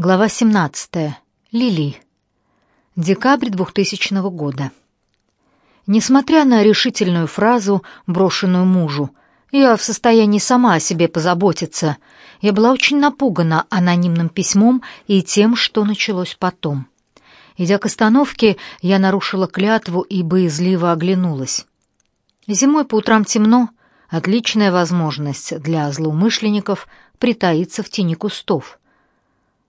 Глава 17. Лили. Декабрь 2000 года. Несмотря на решительную фразу, брошенную мужу, я в состоянии сама о себе позаботиться. Я была очень напугана анонимным письмом и тем, что началось потом. Идя к остановке, я нарушила клятву и боязливо оглянулась. Зимой по утрам темно, отличная возможность для злоумышленников притаиться в тени кустов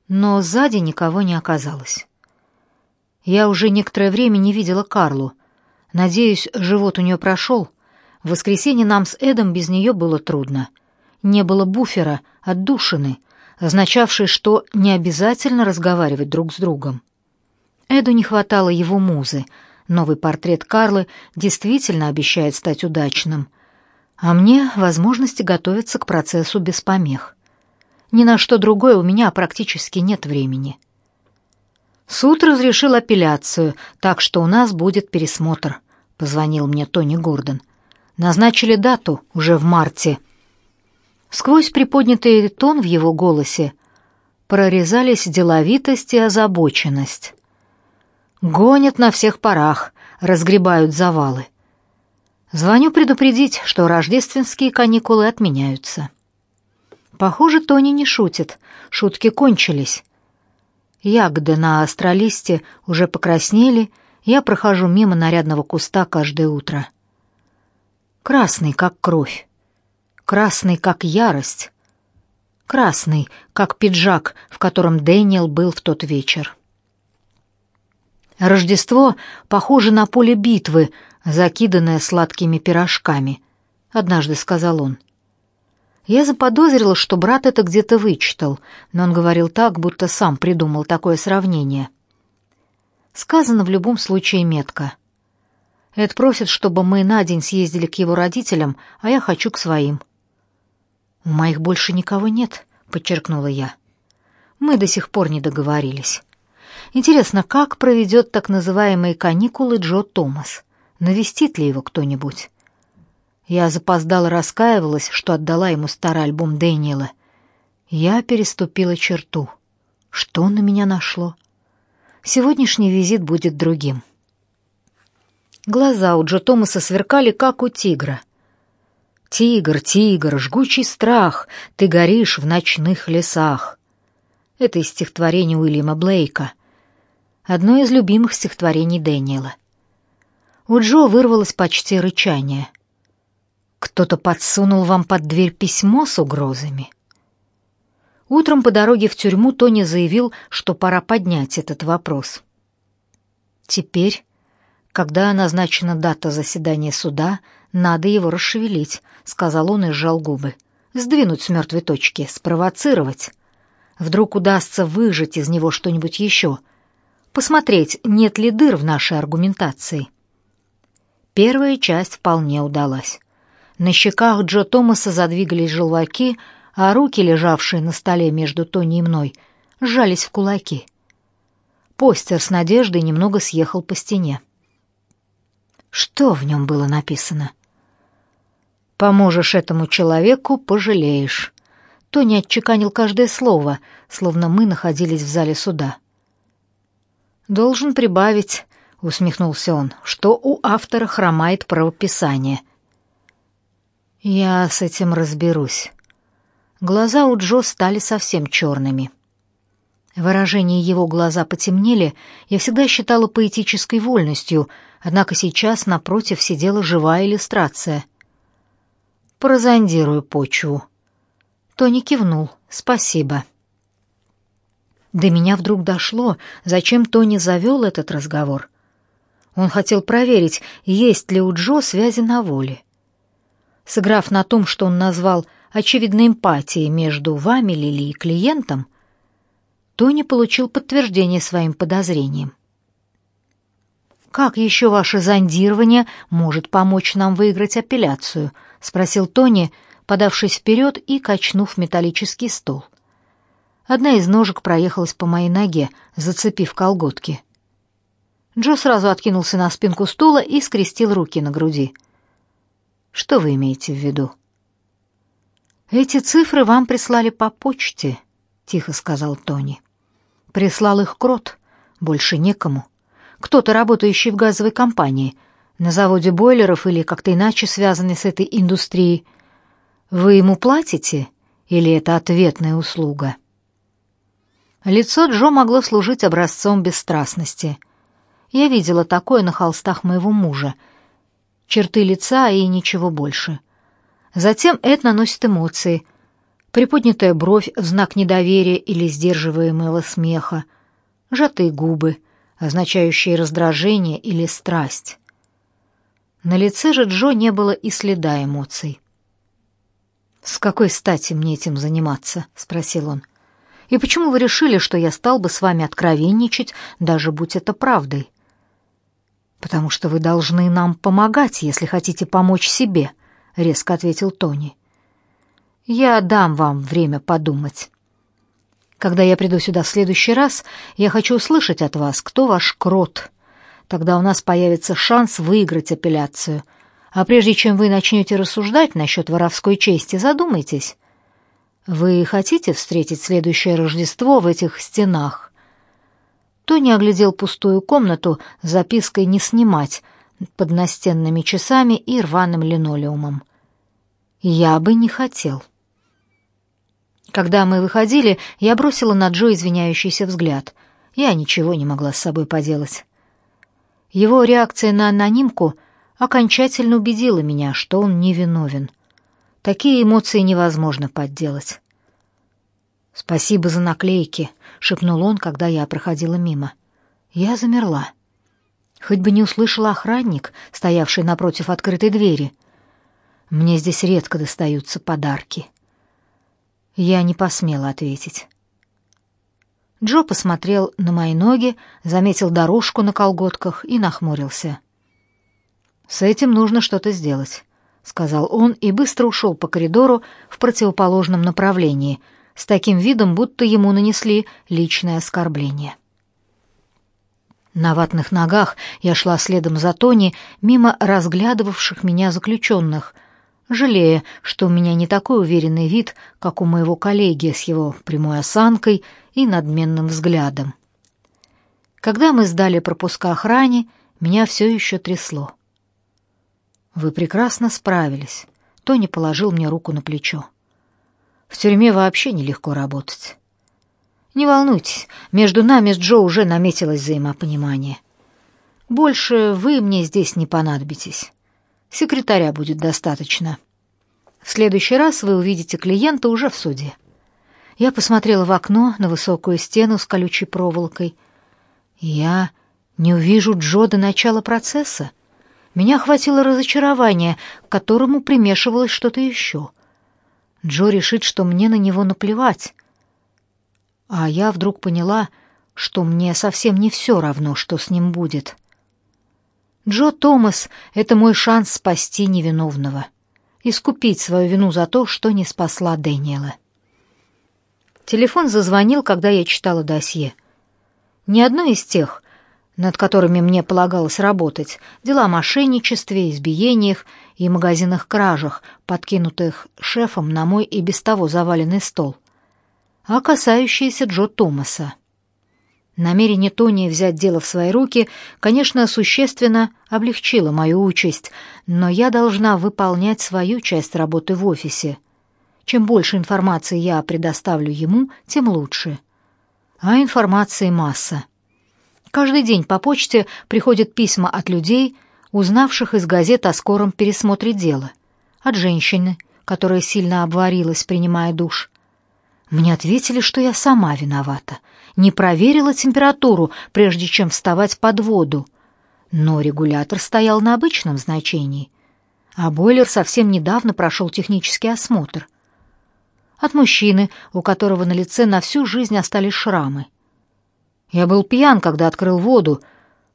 но сзади никого не оказалось. Я уже некоторое время не видела Карлу. Надеюсь, живот у нее прошел. В воскресенье нам с Эдом без нее было трудно. Не было буфера, отдушины, означавшей, что не обязательно разговаривать друг с другом. Эду не хватало его музы. Новый портрет Карлы действительно обещает стать удачным. А мне возможности готовиться к процессу без помех. Ни на что другое у меня практически нет времени. Суд разрешил апелляцию, так что у нас будет пересмотр, позвонил мне Тони Гордон. Назначили дату уже в марте. Сквозь приподнятый тон в его голосе прорезались деловитость и озабоченность. Гонят на всех парах, разгребают завалы. Звоню предупредить, что рождественские каникулы отменяются. Похоже, Тони не шутит. Шутки кончились. Ягоды на астролисте уже покраснели, я прохожу мимо нарядного куста каждое утро. Красный, как кровь. Красный, как ярость. Красный, как пиджак, в котором Дэниел был в тот вечер. Рождество похоже на поле битвы, закиданное сладкими пирожками, однажды сказал он. Я заподозрила, что брат это где-то вычитал, но он говорил так, будто сам придумал такое сравнение. Сказано в любом случае метко. Эд просит, чтобы мы на день съездили к его родителям, а я хочу к своим. «У моих больше никого нет», — подчеркнула я. «Мы до сих пор не договорились. Интересно, как проведет так называемые каникулы Джо Томас? Навестит ли его кто-нибудь?» Я запоздало раскаивалась, что отдала ему старый альбом Дэниела. Я переступила черту. Что на меня нашло? Сегодняшний визит будет другим. Глаза у Джо Томаса сверкали, как у тигра. «Тигр, тигр, жгучий страх, ты горишь в ночных лесах». Это из стихотворения Уильяма Блейка. Одно из любимых стихотворений Дэниела. У Джо вырвалось почти рычание — кто-то подсунул вам под дверь письмо с угрозами. Утром по дороге в тюрьму Тони заявил, что пора поднять этот вопрос. Теперь, когда назначена дата заседания суда, надо его расшевелить, сказал он и сжал губы. Сдвинуть с мертвой точки, спровоцировать. Вдруг удастся выжать из него что-нибудь еще. Посмотреть, нет ли дыр в нашей аргументации. Первая часть вполне удалась. На щеках Джо Томаса задвигались желваки, а руки, лежавшие на столе между Тони и мной, сжались в кулаки. Постер с надеждой немного съехал по стене. Что в нем было написано? «Поможешь этому человеку, пожалеешь». Тони отчеканил каждое слово, словно мы находились в зале суда. «Должен прибавить», — усмехнулся он, — «что у автора хромает правописание. Я с этим разберусь. Глаза у Джо стали совсем черными. Выражение его глаза потемнели, я всегда считала поэтической вольностью, однако сейчас напротив сидела живая иллюстрация. Прозондирую почву. Тони кивнул. Спасибо. До меня вдруг дошло, зачем Тони завел этот разговор. Он хотел проверить, есть ли у Джо связи на воле сыграв на том, что он назвал очевидной эмпатией между вами, Лили, и клиентом, Тони получил подтверждение своим подозрениям. «Как еще ваше зондирование может помочь нам выиграть апелляцию?» — спросил Тони, подавшись вперед и качнув металлический стол. Одна из ножек проехалась по моей ноге, зацепив колготки. Джо сразу откинулся на спинку стула и скрестил руки на груди — что вы имеете в виду? Эти цифры вам прислали по почте, тихо сказал Тони. Прислал их крот, больше некому. Кто-то, работающий в газовой компании, на заводе бойлеров или как-то иначе связанный с этой индустрией. Вы ему платите или это ответная услуга? Лицо Джо могло служить образцом бесстрастности. Я видела такое на холстах моего мужа. Черты лица и ничего больше. Затем это наносит эмоции. Приподнятая бровь в знак недоверия или сдерживаемого смеха. Сжатые губы, означающие раздражение или страсть. На лице же Джо не было и следа эмоций. «С какой стати мне этим заниматься?» — спросил он. «И почему вы решили, что я стал бы с вами откровенничать, даже будь это правдой?» «Потому что вы должны нам помогать, если хотите помочь себе», — резко ответил Тони. «Я дам вам время подумать. Когда я приду сюда в следующий раз, я хочу услышать от вас, кто ваш крот. Тогда у нас появится шанс выиграть апелляцию. А прежде чем вы начнете рассуждать насчет воровской чести, задумайтесь. Вы хотите встретить следующее Рождество в этих стенах? Тони оглядел пустую комнату с запиской «Не снимать» под настенными часами и рваным линолеумом. «Я бы не хотел». Когда мы выходили, я бросила на Джо извиняющийся взгляд. Я ничего не могла с собой поделать. Его реакция на анонимку окончательно убедила меня, что он невиновен. Такие эмоции невозможно подделать. «Спасибо за наклейки», — шепнул он, когда я проходила мимо. Я замерла. Хоть бы не услышал охранник, стоявший напротив открытой двери. Мне здесь редко достаются подарки. Я не посмела ответить. Джо посмотрел на мои ноги, заметил дорожку на колготках и нахмурился. «С этим нужно что-то сделать», — сказал он и быстро ушел по коридору в противоположном направлении, с таким видом, будто ему нанесли личное оскорбление. На ватных ногах я шла следом за Тони мимо разглядывавших меня заключенных, жалея, что у меня не такой уверенный вид, как у моего коллеги с его прямой осанкой и надменным взглядом. Когда мы сдали пропуска охране, меня все еще трясло. Вы прекрасно справились. Тони положил мне руку на плечо. В тюрьме вообще нелегко работать. Не волнуйтесь, между нами с Джо уже наметилось взаимопонимание. Больше вы мне здесь не понадобитесь. Секретаря будет достаточно. В следующий раз вы увидите клиента уже в суде. Я посмотрела в окно на высокую стену с колючей проволокой. Я не увижу Джо до начала процесса. Меня охватило разочарование, к которому примешивалось что-то еще. Джо решит, что мне на него наплевать. А я вдруг поняла, что мне совсем не все равно, что с ним будет. Джо Томас — это мой шанс спасти невиновного, искупить свою вину за то, что не спасла Дэниела. Телефон зазвонил, когда я читала досье. Ни одно из тех, над которыми мне полагалось работать, дела о мошенничестве, избиениях и магазинных кражах, подкинутых шефом на мой и без того заваленный стол, а касающиеся Джо Томаса. Намерение Тони взять дело в свои руки, конечно, существенно облегчило мою участь, но я должна выполнять свою часть работы в офисе — чем больше информации я предоставлю ему, тем лучше. А информации масса. Каждый день по почте приходят письма от людей, узнавших из газет о скором пересмотре дела. От женщины, которая сильно обварилась, принимая душ. Мне ответили, что я сама виновата. Не проверила температуру, прежде чем вставать под воду. Но регулятор стоял на обычном значении. А бойлер совсем недавно прошел технический осмотр — от мужчины, у которого на лице на всю жизнь остались шрамы. Я был пьян, когда открыл воду,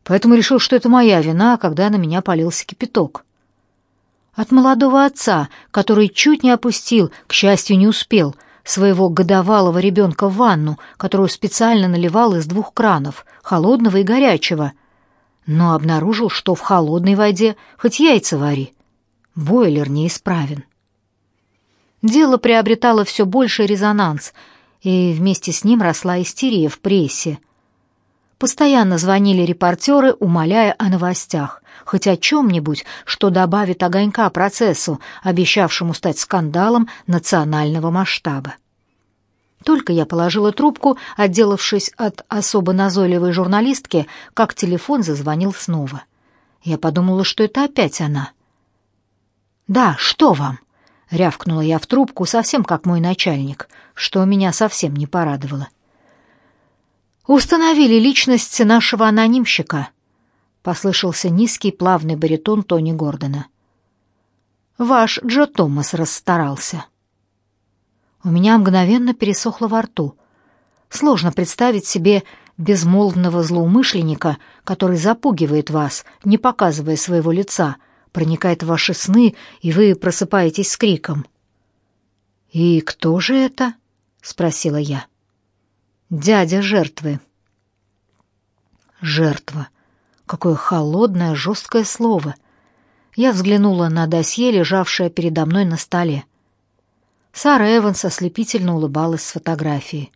поэтому решил, что это моя вина, когда на меня полился кипяток. От молодого отца, который чуть не опустил, к счастью, не успел, своего годовалого ребенка в ванну, которую специально наливал из двух кранов, холодного и горячего, но обнаружил, что в холодной воде хоть яйца вари, бойлер неисправен. Дело приобретало все больший резонанс, и вместе с ним росла истерия в прессе. Постоянно звонили репортеры, умоляя о новостях, хоть о чем-нибудь, что добавит огонька процессу, обещавшему стать скандалом национального масштаба. Только я положила трубку, отделавшись от особо назойливой журналистки, как телефон зазвонил снова. Я подумала, что это опять она. «Да, что вам?» — рявкнула я в трубку, совсем как мой начальник, что меня совсем не порадовало. «Установили личность нашего анонимщика», — послышался низкий плавный баритон Тони Гордона. «Ваш Джо Томас расстарался». У меня мгновенно пересохло во рту. Сложно представить себе безмолвного злоумышленника, который запугивает вас, не показывая своего лица, проникает в ваши сны, и вы просыпаетесь с криком. «И кто же это?» — спросила я. Дядя жертвы. Жертва. Какое холодное, жесткое слово. Я взглянула на досье, лежавшее передо мной на столе. Сара Эванс ослепительно улыбалась с фотографии.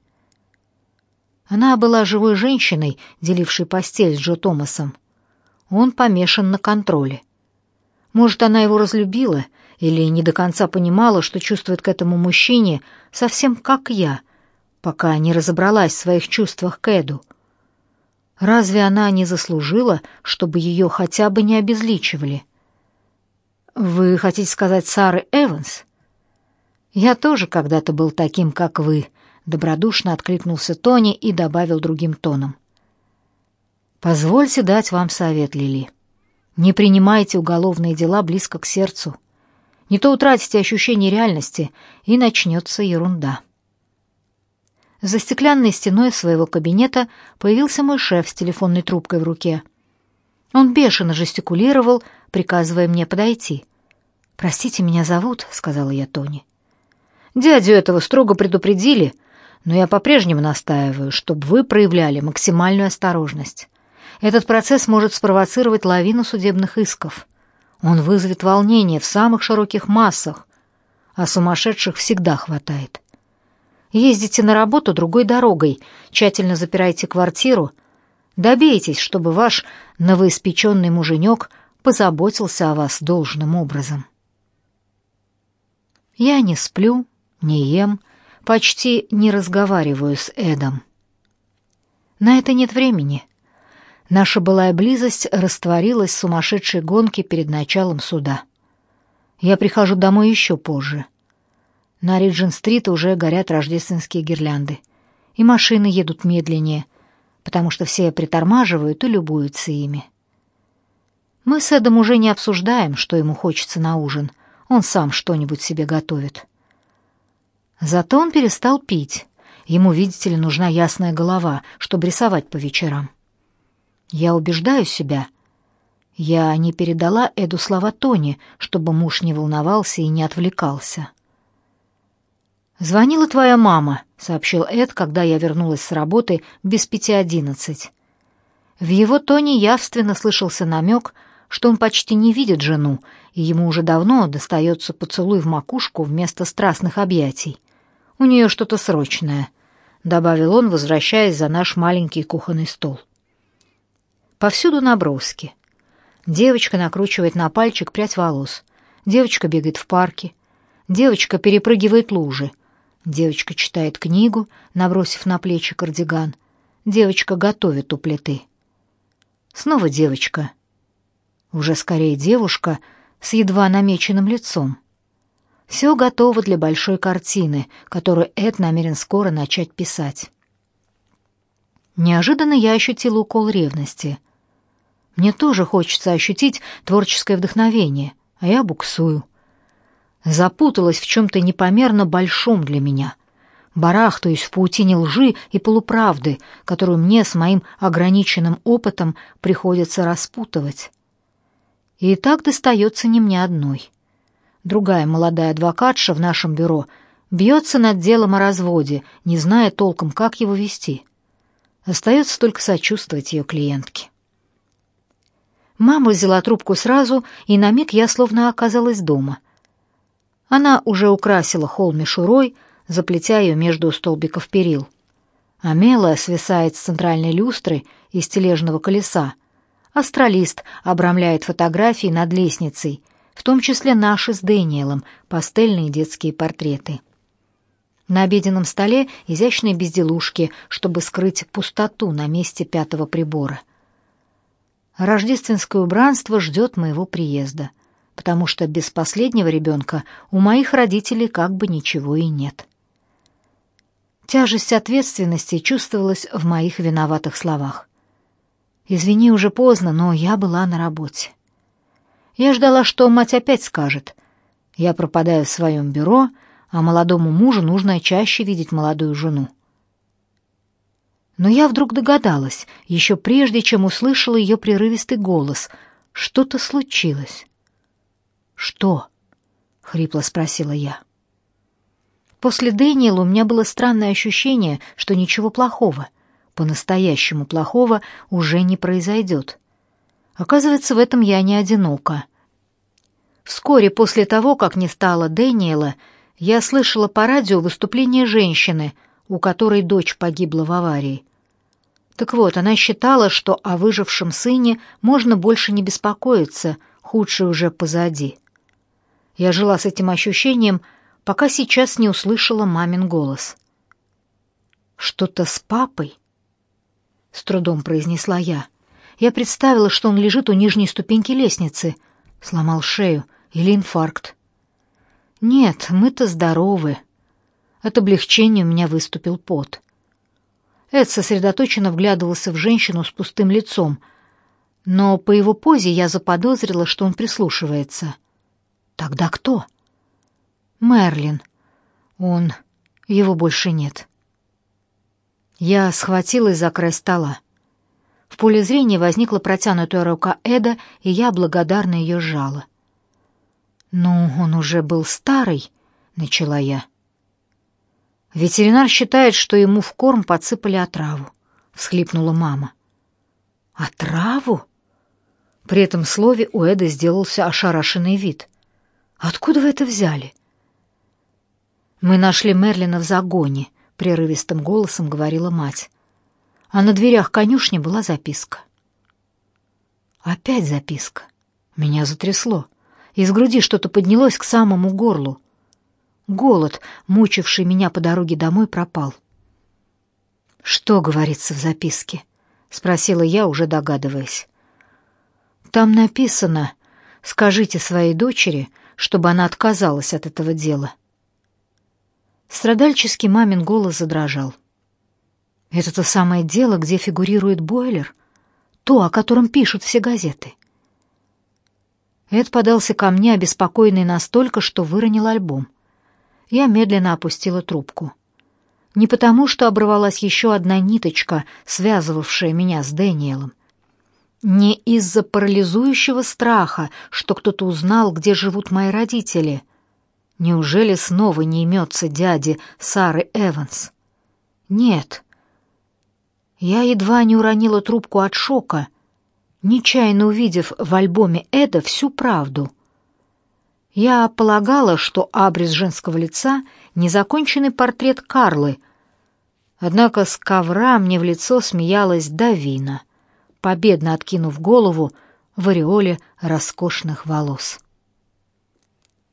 Она была живой женщиной, делившей постель с Джо Томасом. Он помешан на контроле. Может, она его разлюбила или не до конца понимала, что чувствует к этому мужчине совсем как я, пока не разобралась в своих чувствах к Эду. Разве она не заслужила, чтобы ее хотя бы не обезличивали? Вы хотите сказать Сары Эванс? Я тоже когда-то был таким, как вы, добродушно откликнулся Тони и добавил другим тоном. Позвольте дать вам совет, Лили. Не принимайте уголовные дела близко к сердцу. Не то утратите ощущение реальности, и начнется ерунда. За стеклянной стеной своего кабинета появился мой шеф с телефонной трубкой в руке. Он бешено жестикулировал, приказывая мне подойти. «Простите, меня зовут», — сказала я Тони. «Дядю этого строго предупредили, но я по-прежнему настаиваю, чтобы вы проявляли максимальную осторожность. Этот процесс может спровоцировать лавину судебных исков. Он вызовет волнение в самых широких массах, а сумасшедших всегда хватает. Ездите на работу другой дорогой, тщательно запирайте квартиру, добейтесь, чтобы ваш новоиспеченный муженек позаботился о вас должным образом. Я не сплю, не ем, почти не разговариваю с Эдом. На это нет времени. Наша былая близость растворилась в сумасшедшей гонке перед началом суда. Я прихожу домой еще позже — на Риджин-стрит уже горят рождественские гирлянды, и машины едут медленнее, потому что все притормаживают и любуются ими. Мы с Эдом уже не обсуждаем, что ему хочется на ужин. Он сам что-нибудь себе готовит. Зато он перестал пить. Ему, видите ли, нужна ясная голова, чтобы рисовать по вечерам. Я убеждаю себя. Я не передала Эду слова Тони, чтобы муж не волновался и не отвлекался. «Звонила твоя мама», — сообщил Эд, когда я вернулась с работы без пяти одиннадцать. В его тоне явственно слышался намек, что он почти не видит жену, и ему уже давно достается поцелуй в макушку вместо страстных объятий. «У нее что-то срочное», — добавил он, возвращаясь за наш маленький кухонный стол. Повсюду наброски. Девочка накручивает на пальчик прядь волос. Девочка бегает в парке. Девочка перепрыгивает лужи. Девочка читает книгу, набросив на плечи кардиган. Девочка готовит у плиты. Снова девочка. Уже скорее девушка с едва намеченным лицом. Все готово для большой картины, которую Эд намерен скоро начать писать. Неожиданно я ощутила укол ревности. Мне тоже хочется ощутить творческое вдохновение, а я буксую запуталась в чем-то непомерно большом для меня. Барахтаюсь в паутине лжи и полуправды, которую мне с моим ограниченным опытом приходится распутывать. И так достается не мне одной. Другая молодая адвокатша в нашем бюро бьется над делом о разводе, не зная толком, как его вести. Остается только сочувствовать ее клиентке. Мама взяла трубку сразу, и на миг я словно оказалась дома — она уже украсила холл мишурой, заплетя ее между столбиков перил. Амела свисает с центральной люстры из тележного колеса. Астралист обрамляет фотографии над лестницей, в том числе наши с Дэниелом, пастельные детские портреты. На обеденном столе изящные безделушки, чтобы скрыть пустоту на месте пятого прибора. Рождественское убранство ждет моего приезда, потому что без последнего ребенка у моих родителей как бы ничего и нет. Тяжесть ответственности чувствовалась в моих виноватых словах. Извини, уже поздно, но я была на работе. Я ждала, что мать опять скажет. Я пропадаю в своем бюро, а молодому мужу нужно чаще видеть молодую жену. Но я вдруг догадалась, еще прежде, чем услышала ее прерывистый голос, что-то случилось. «Что?» — хрипло спросила я. После Дэниела у меня было странное ощущение, что ничего плохого, по-настоящему плохого, уже не произойдет. Оказывается, в этом я не одинока. Вскоре после того, как не стало Дэниела, я слышала по радио выступление женщины, у которой дочь погибла в аварии. Так вот, она считала, что о выжившем сыне можно больше не беспокоиться, худшее уже позади. Я жила с этим ощущением, пока сейчас не услышала мамин голос. «Что-то с папой?» — с трудом произнесла я. Я представила, что он лежит у нижней ступеньки лестницы, сломал шею или инфаркт. «Нет, мы-то здоровы». От облегчения у меня выступил пот. Эд сосредоточенно вглядывался в женщину с пустым лицом, но по его позе я заподозрила, что он прислушивается. «Тогда кто?» Мерлин. Он... Его больше нет. Я схватилась за край стола. В поле зрения возникла протянутая рука Эда, и я благодарно ее сжала. «Ну, он уже был старый», — начала я. «Ветеринар считает, что ему в корм подсыпали отраву», — всхлипнула мама. «Отраву?» При этом слове у Эда сделался ошарашенный вид. «Откуда вы это взяли?» Мы нашли Мерлина в загоне, прерывистым голосом говорила мать. А на дверях конюшни была записка. Опять записка. Меня затрясло. Из груди что-то поднялось к самому горлу. Голод, мучивший меня по дороге домой, пропал. Что говорится в записке? спросила я, уже догадываясь. Там написано: "Скажите своей дочери, чтобы она отказалась от этого дела". Страдальческий мамин голос задрожал. Это то самое дело, где фигурирует бойлер, то, о котором пишут все газеты. Эд подался ко мне, обеспокоенный настолько, что выронил альбом. Я медленно опустила трубку. Не потому, что оборвалась еще одна ниточка, связывавшая меня с Дэниелом. Не из-за парализующего страха, что кто-то узнал, где живут мои родители — Неужели снова не имется дяди Сары Эванс? Нет. Я едва не уронила трубку от шока, нечаянно увидев в альбоме Эда всю правду. Я полагала, что абрис женского лица — незаконченный портрет Карлы, однако с ковра мне в лицо смеялась Давина, победно откинув голову в ореоле роскошных волос.